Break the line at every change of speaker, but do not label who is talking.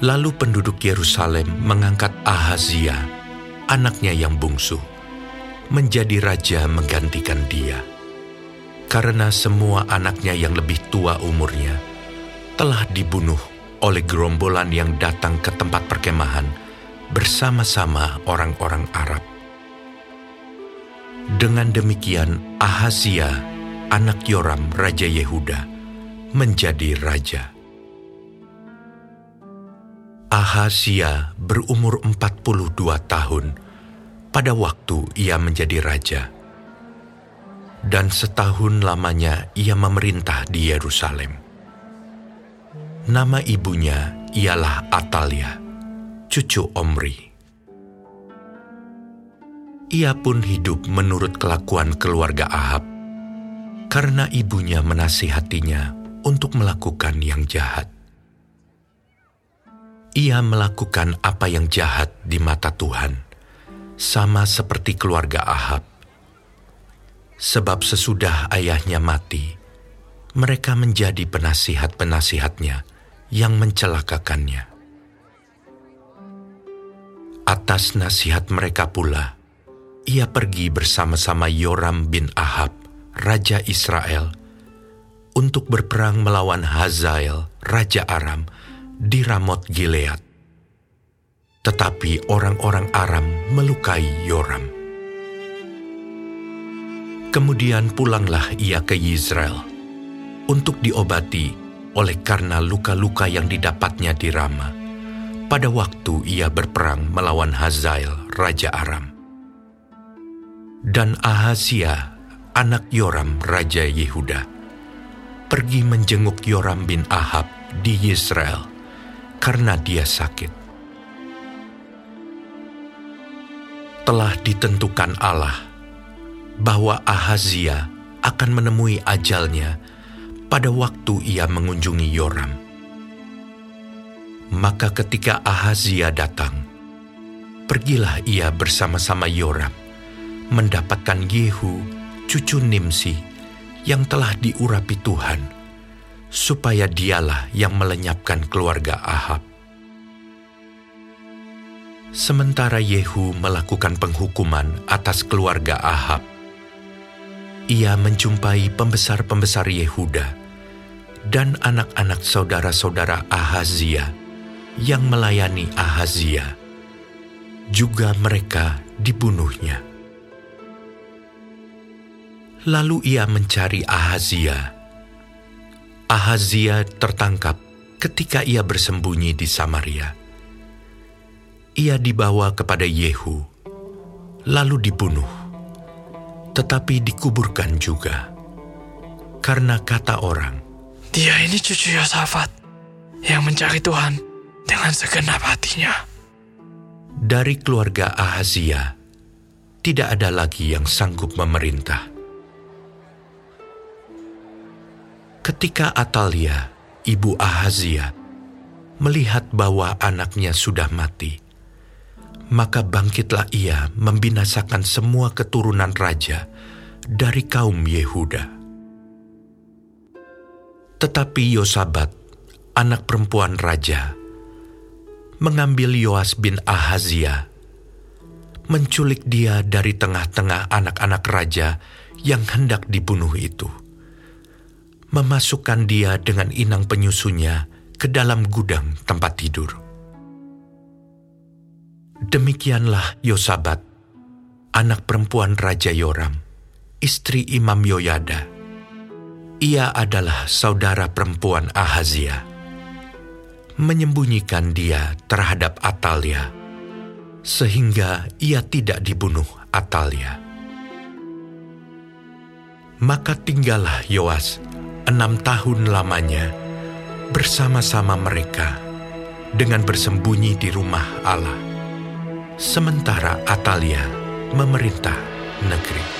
Lalu penduduk Yerusalem mengangkat Ahazia, anaknya yang bungsu, menjadi raja menggantikan dia. Karena semua anaknya yang lebih tua umurnya telah dibunuh oleh gerombolan yang datang ke tempat perkemahan bersama-sama orang-orang Arab. Dengan demikian Ahazia, anak Yoram Raja Yehuda, menjadi raja. Ahazia berumur 42 tahun pada waktu ia menjadi raja. Dan setahun lamanya ia memerintah di Yerusalem. Nama ibunya ialah Atalia, cucu Omri. Ia pun hidup menurut kelakuan keluarga Ahab, karena ibunya menasihatinya untuk melakukan yang jahat ia melakukan apa yang jahat di mata Tuhan, sama seperti keluarga Ahab. Sebab sesudah ayahnya mati, mereka menjadi penasihat-penasihatnya yang mencelakakannya. Atas nasihat mereka pula, ia pergi bersama-sama Yoram bin Ahab, Raja Israel, untuk berperang melawan Hazael, Raja Aram, di Ramot Gilead. Tetapi orang-orang Aram melukai Yoram. Kemudian pulanglah ia ke Israel untuk diobati oleh karena luka-luka yang didapatnya di Rama pada waktu ia berperang melawan Hazael, Raja Aram. Dan Ahazia, anak Yoram, Raja Yehuda, pergi menjenguk Yoram bin Ahab di Israel karena dia sakit. Telah ditentukan Allah bahwa Ahazia akan menemui ajalnya pada waktu ia mengunjungi Yoram. Maka ketika Ahazia datang, pergilah ia bersama-sama Yoram mendapatkan Yehu, cucu Nimsi, yang telah diurapi Tuhan supaya dialah yang melenyapkan keluarga Ahab. Sementara Yehu melakukan penghukuman atas keluarga Ahab, ia menjumpai pembesar-pembesar Yehuda dan anak-anak saudara-saudara Ahazia yang melayani Ahazia. Juga mereka dibunuhnya. Lalu ia mencari Ahazia Ahazia tertangkap ketika ia bersembunyi di Samaria. Ia dibawa kepada Yehu, lalu dibunuh, tetapi dikuburkan juga. Karena kata orang,
Dia ini cucu Yosafat yang mencari Tuhan dengan segenap hatinya.
Dari keluarga Ahazia, tidak ada lagi yang sanggup memerintah. Ketika Atalia, ibu Ahazia, melihat bahwa anaknya sudah mati, maka bangkitlah ia membinasakan semua keturunan raja dari kaum Yehuda. Tetapi Yosabat, anak perempuan raja, mengambil Yoas bin Ahazia, menculik dia dari tengah-tengah anak-anak raja yang hendak dibunuh itu memasukkan dia dengan inang penyusunya ke dalam gudang tempat tidur. Demikianlah Yosabat, anak perempuan Raja Yoram, istri Imam Yoyada. Ia adalah saudara perempuan Ahazia. Menyembunyikan dia terhadap Atalia, sehingga ia tidak dibunuh Atalia. Maka tinggallah Yoas enam tahun lamanya bersama-sama mereka dengan bersembunyi di rumah Allah. Sementara Atalia memerintah negeri.